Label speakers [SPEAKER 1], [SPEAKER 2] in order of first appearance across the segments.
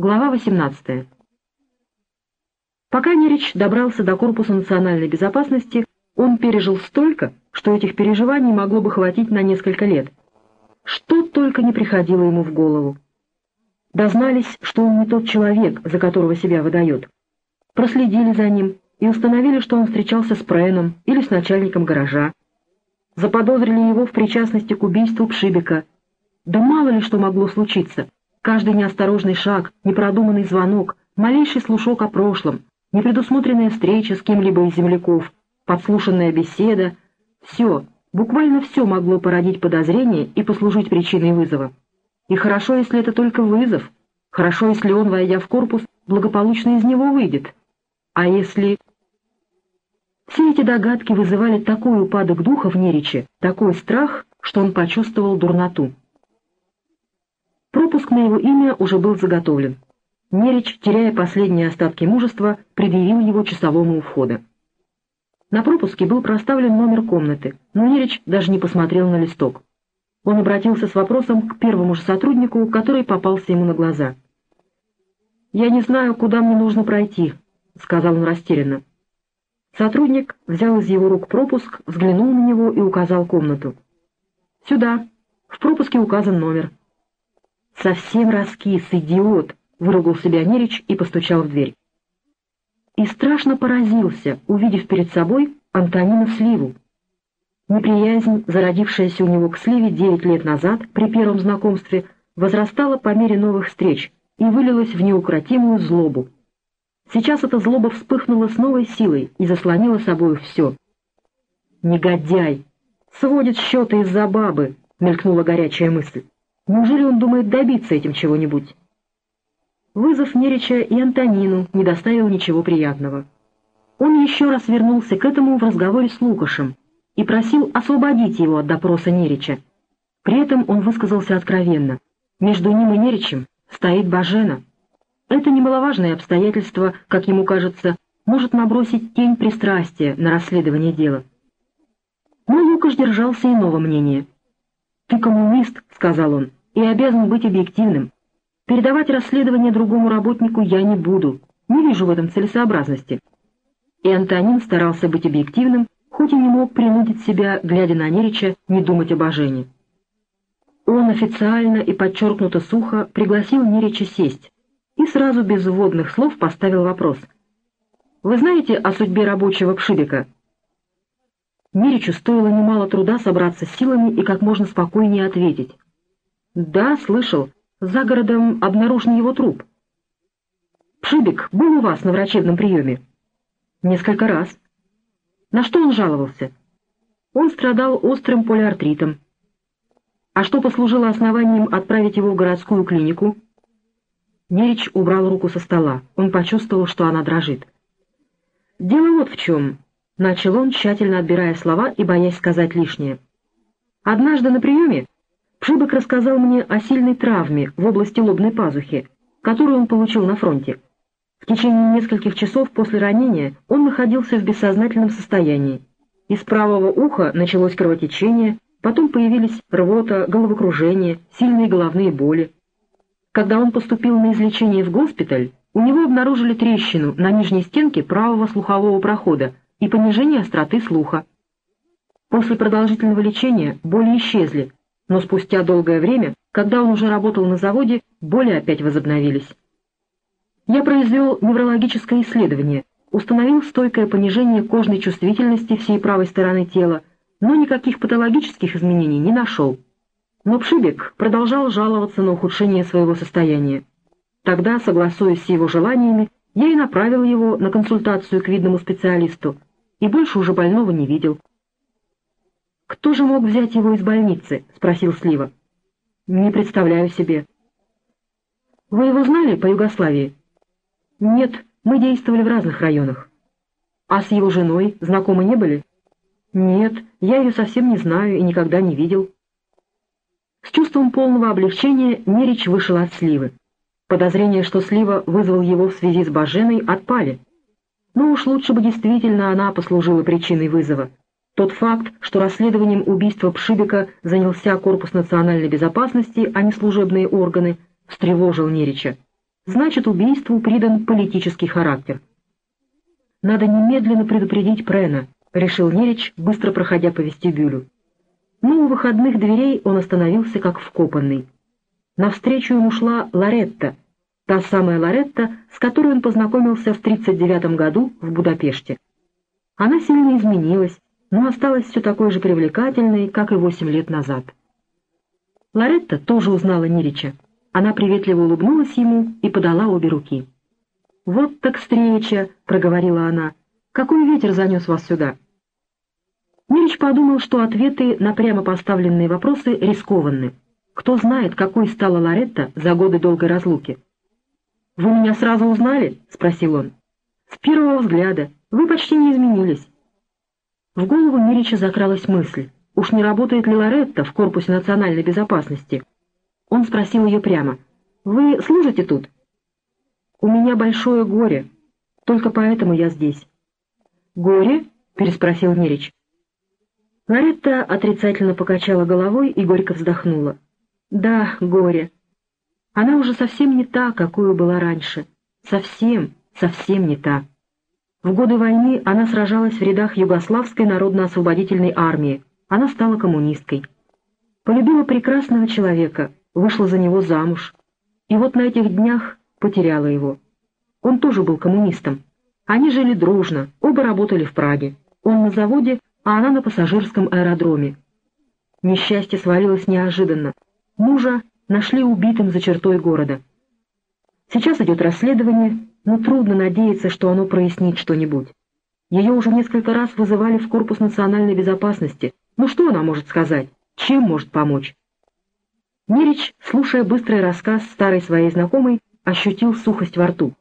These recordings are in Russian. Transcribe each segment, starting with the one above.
[SPEAKER 1] Глава 18. Пока Нерич добрался до Корпуса национальной безопасности, он пережил столько, что этих переживаний могло бы хватить на несколько лет. Что только не приходило ему в голову. Дознались, что он не тот человек, за которого себя выдает. Проследили за ним и установили, что он встречался с Преном или с начальником гаража. Заподозрили его в причастности к убийству Пшибика. Да мало ли что могло случиться. Каждый неосторожный шаг, непродуманный звонок, малейший слушок о прошлом, непредусмотренная встреча с кем-либо из земляков, подслушанная беседа — все, буквально все могло породить подозрение и послужить причиной вызова. И хорошо, если это только вызов, хорошо, если он, войдя в корпус, благополучно из него выйдет. А если... Все эти догадки вызывали такой упадок духа в Нериче, такой страх, что он почувствовал дурноту. Пропуск на его имя уже был заготовлен. Нерич, теряя последние остатки мужества, предъявил его часовому у входа. На пропуске был проставлен номер комнаты, но Нерич даже не посмотрел на листок. Он обратился с вопросом к первому же сотруднику, который попался ему на глаза. «Я не знаю, куда мне нужно пройти», — сказал он растерянно. Сотрудник взял из его рук пропуск, взглянул на него и указал комнату. «Сюда. В пропуске указан номер». «Совсем раскис, идиот!» — выругал себя Нерич и постучал в дверь. И страшно поразился, увидев перед собой Антонина Сливу. Неприязнь, зародившаяся у него к Сливе девять лет назад при первом знакомстве, возрастала по мере новых встреч и вылилась в неукротимую злобу. Сейчас эта злоба вспыхнула с новой силой и заслонила собой все. «Негодяй! Сводит счеты из-за бабы!» — мелькнула горячая мысль. «Неужели он думает добиться этим чего-нибудь?» Вызов Нерича и Антонину не доставил ничего приятного. Он еще раз вернулся к этому в разговоре с Лукашем и просил освободить его от допроса Нерича. При этом он высказался откровенно. Между ним и Неричем стоит Бажена. Это немаловажное обстоятельство, как ему кажется, может набросить тень пристрастия на расследование дела. Но Лукаш держался иного мнения. «Ты коммунист», — сказал он, — «и обязан быть объективным. Передавать расследование другому работнику я не буду, не вижу в этом целесообразности». И Антонин старался быть объективным, хоть и не мог принудить себя, глядя на Нерича, не думать об ожении. Он официально и подчеркнуто сухо пригласил Нерича сесть и сразу без вводных слов поставил вопрос. «Вы знаете о судьбе рабочего Пшибика?» Неричу стоило немало труда собраться с силами и как можно спокойнее ответить. «Да, слышал. За городом обнаружен его труп. Пшибик был у вас на врачебном приеме? Несколько раз. На что он жаловался? Он страдал острым полиартритом. А что послужило основанием отправить его в городскую клинику? Нерич убрал руку со стола. Он почувствовал, что она дрожит. «Дело вот в чем», — начал он, тщательно отбирая слова и боясь сказать лишнее. «Однажды на приеме Пшибок рассказал мне о сильной травме в области лобной пазухи, которую он получил на фронте. В течение нескольких часов после ранения он находился в бессознательном состоянии. Из правого уха началось кровотечение, потом появились рвота, головокружение, сильные головные боли. Когда он поступил на излечение в госпиталь, у него обнаружили трещину на нижней стенке правого слухового прохода и понижение остроты слуха. После продолжительного лечения боли исчезли, но спустя долгое время, когда он уже работал на заводе, боли опять возобновились. Я произвел неврологическое исследование, установил стойкое понижение кожной чувствительности всей правой стороны тела, но никаких патологических изменений не нашел. Но Пшибек продолжал жаловаться на ухудшение своего состояния. Тогда, согласуясь с его желаниями, я и направил его на консультацию к видному специалисту, и больше уже больного не видел. «Кто же мог взять его из больницы?» — спросил Слива. «Не представляю себе». «Вы его знали по Югославии?» «Нет, мы действовали в разных районах». «А с его женой знакомы не были?» «Нет, я ее совсем не знаю и никогда не видел». С чувством полного облегчения Нерич вышел от Сливы. Подозрения, что Слива вызвал его в связи с Баженой, отпали. Но уж лучше бы действительно она послужила причиной вызова. Тот факт, что расследованием убийства Пшибика занялся Корпус национальной безопасности, а не служебные органы, встревожил Нерича. значит убийству придан политический характер. «Надо немедленно предупредить Прена», — решил Нерич, быстро проходя по вестибюлю. Но у выходных дверей он остановился как вкопанный. Навстречу ему шла Лоретта, та самая Лоретта, с которой он познакомился в 1939 году в Будапеште. Она сильно изменилась, но осталась все такой же привлекательной, как и восемь лет назад. Лоретта тоже узнала Нерича. Она приветливо улыбнулась ему и подала обе руки. «Вот так встреча!» — проговорила она. «Какой ветер занес вас сюда?» Нерич подумал, что ответы на прямо поставленные вопросы рискованны. Кто знает, какой стала Лоретта за годы долгой разлуки. «Вы меня сразу узнали?» — спросил он. «С первого взгляда. Вы почти не изменились». В голову Мирича закралась мысль. Уж не работает ли Лоретта в корпусе национальной безопасности? Он спросил ее прямо. «Вы служите тут?» «У меня большое горе. Только поэтому я здесь». «Горе?» — переспросил Мирич. Лоретта отрицательно покачала головой и горько вздохнула. «Да, горе. Она уже совсем не та, какую была раньше. Совсем, совсем не та». В годы войны она сражалась в рядах Югославской народно-освободительной армии. Она стала коммунисткой. Полюбила прекрасного человека, вышла за него замуж. И вот на этих днях потеряла его. Он тоже был коммунистом. Они жили дружно, оба работали в Праге. Он на заводе, а она на пассажирском аэродроме. Несчастье свалилось неожиданно. Мужа нашли убитым за чертой города. Сейчас идет расследование, но трудно надеяться, что оно прояснит что-нибудь. Ее уже несколько раз вызывали в Корпус национальной безопасности. Ну что она может сказать? Чем может помочь? Мирич, слушая быстрый рассказ старой своей знакомой, ощутил сухость во рту.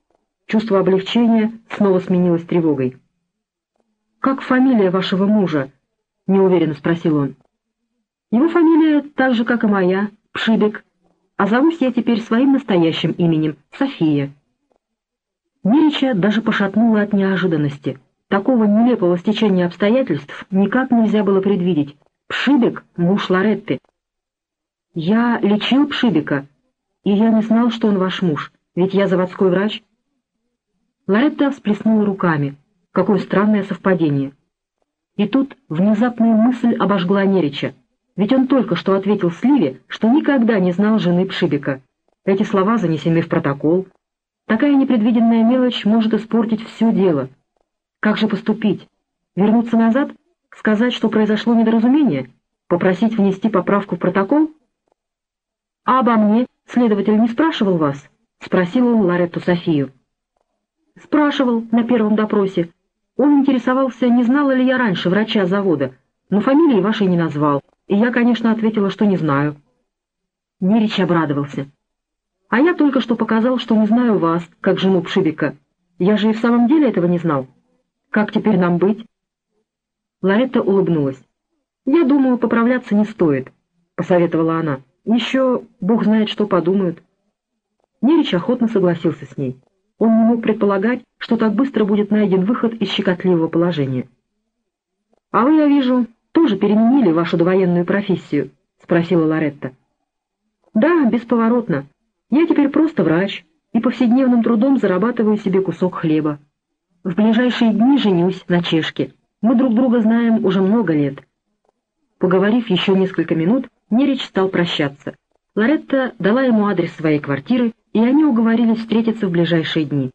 [SPEAKER 1] Чувство облегчения снова сменилось тревогой. «Как фамилия вашего мужа?» — неуверенно спросил он. «Его фамилия так же, как и моя, Пшибек, а зовусь я теперь своим настоящим именем — София». Мирича даже пошатнуло от неожиданности. Такого нелепого стечения обстоятельств никак нельзя было предвидеть. Пшибек — муж Лоретты. «Я лечил Пшибека, и я не знал, что он ваш муж, ведь я заводской врач». Лоретта всплеснула руками. Какое странное совпадение. И тут внезапная мысль обожгла Нерича. Ведь он только что ответил Сливе, что никогда не знал жены Пшибека. Эти слова занесены в протокол, Такая непредвиденная мелочь может испортить все дело. Как же поступить? Вернуться назад? Сказать, что произошло недоразумение? Попросить внести поправку в протокол? А обо мне следователь не спрашивал вас? Спросил он Ларетту Софию. Спрашивал на первом допросе. Он интересовался, не знала ли я раньше врача завода, но фамилии вашей не назвал, и я, конечно, ответила, что не знаю. Нерич обрадовался. А я только что показал, что не знаю вас, как жену Пшибика. Я же и в самом деле этого не знал. Как теперь нам быть?» Ларетта улыбнулась. «Я думаю, поправляться не стоит», — посоветовала она. «Еще бог знает, что подумают». Нерич охотно согласился с ней. Он не мог предполагать, что так быстро будет найден выход из щекотливого положения. «А вы, я вижу, тоже переменили вашу довоенную профессию?» — спросила Лоретта. «Да, бесповоротно. Я теперь просто врач и повседневным трудом зарабатываю себе кусок хлеба. В ближайшие дни женюсь на чешке. Мы друг друга знаем уже много лет. Поговорив еще несколько минут, Нерич стал прощаться. Лоретта дала ему адрес своей квартиры, и они уговорились встретиться в ближайшие дни.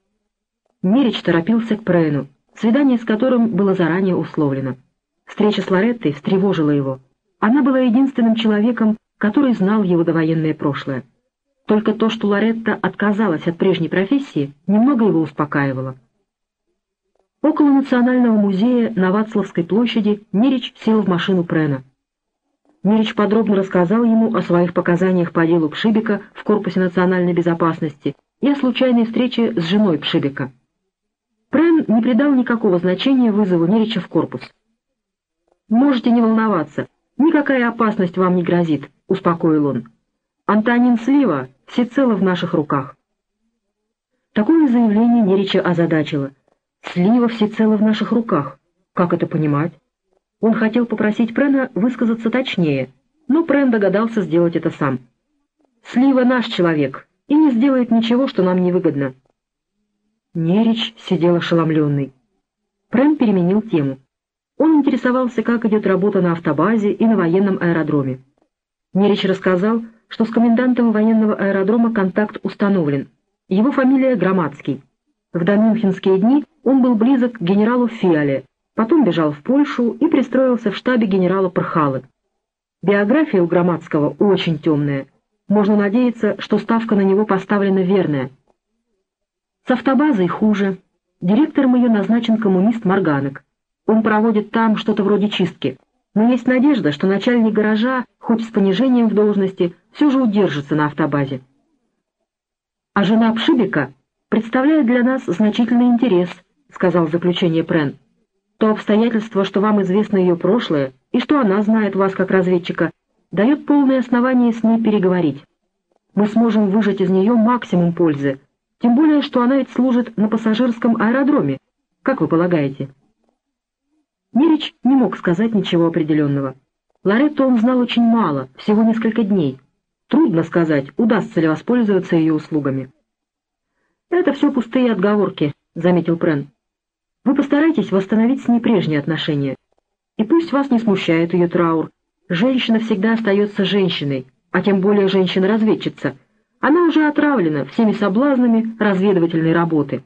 [SPEAKER 1] Нерич торопился к Прейну, свидание с которым было заранее условлено. Встреча с Лореттой встревожила его. Она была единственным человеком, который знал его довоенное прошлое. Только то, что Лоретта отказалась от прежней профессии, немного его успокаивало. Около Национального музея на Вацлавской площади Нерич сел в машину Прена. Нерич подробно рассказал ему о своих показаниях по делу Пшибика в Корпусе национальной безопасности и о случайной встрече с женой Пшибика. Прен не придал никакого значения вызову Нерича в корпус. «Можете не волноваться, никакая опасность вам не грозит», — успокоил он. Антонин Слива всецело в наших руках. Такое заявление Нерича озадачило. Слива всецело в наших руках. Как это понимать? Он хотел попросить Прена высказаться точнее, но Прен догадался сделать это сам. «Слива наш человек, и не сделает ничего, что нам невыгодно». Нерич сидел ошеломленный. Прэм переменил тему. Он интересовался, как идет работа на автобазе и на военном аэродроме. Нерич рассказал, что с комендантом военного аэродрома контакт установлен. Его фамилия Громадский. В домюнхенские дни он был близок к генералу Фиале, потом бежал в Польшу и пристроился в штабе генерала Пархалы. Биография у Громадского очень темная. Можно надеяться, что ставка на него поставлена верная. С автобазой хуже. Директором ее назначен коммунист Марганок. Он проводит там что-то вроде чистки. Но есть надежда, что начальник гаража, хоть с понижением в должности, все же удержится на автобазе. А жена Пшибика представляет для нас значительный интерес, сказал заключение Прен. То обстоятельство, что вам известно ее прошлое, и что она знает вас как разведчика, дает полное основание с ней переговорить. Мы сможем выжать из нее максимум пользы, тем более, что она ведь служит на пассажирском аэродроме. Как вы полагаете?» Мирич не мог сказать ничего определенного. Лоретту он знал очень мало, всего несколько дней. Трудно сказать, удастся ли воспользоваться ее услугами. «Это все пустые отговорки», — заметил Прен. «Вы постарайтесь восстановить с ней прежние отношения. И пусть вас не смущает ее траур. Женщина всегда остается женщиной, а тем более женщина-разведчица. Она уже отравлена всеми соблазнами разведывательной работы».